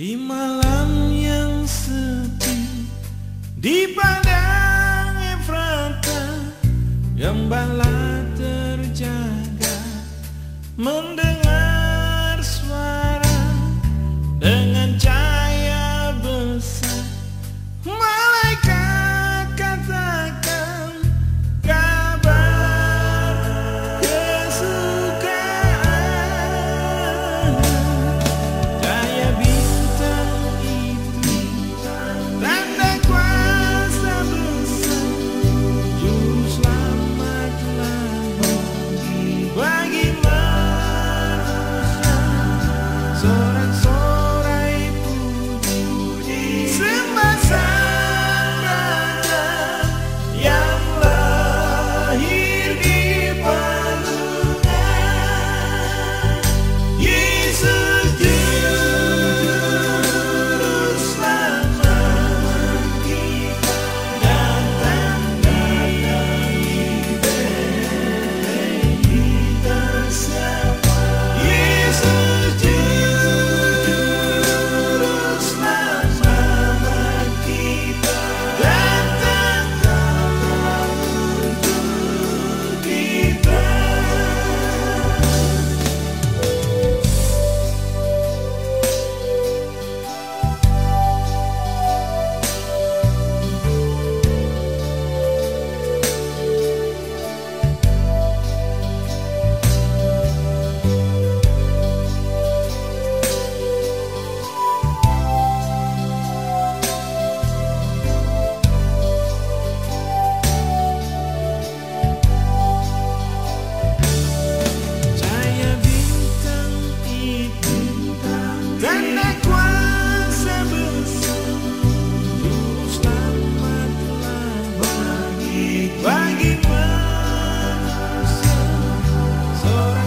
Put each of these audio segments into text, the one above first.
Di malam yang sepi Di padang Efrata Gembala terjaga Mendengar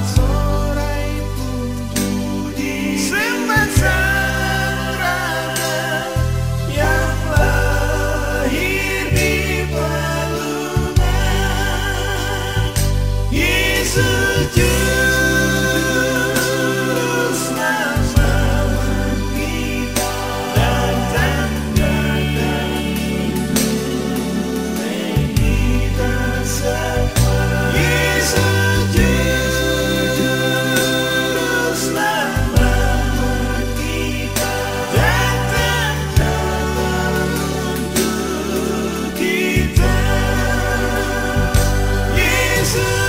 so to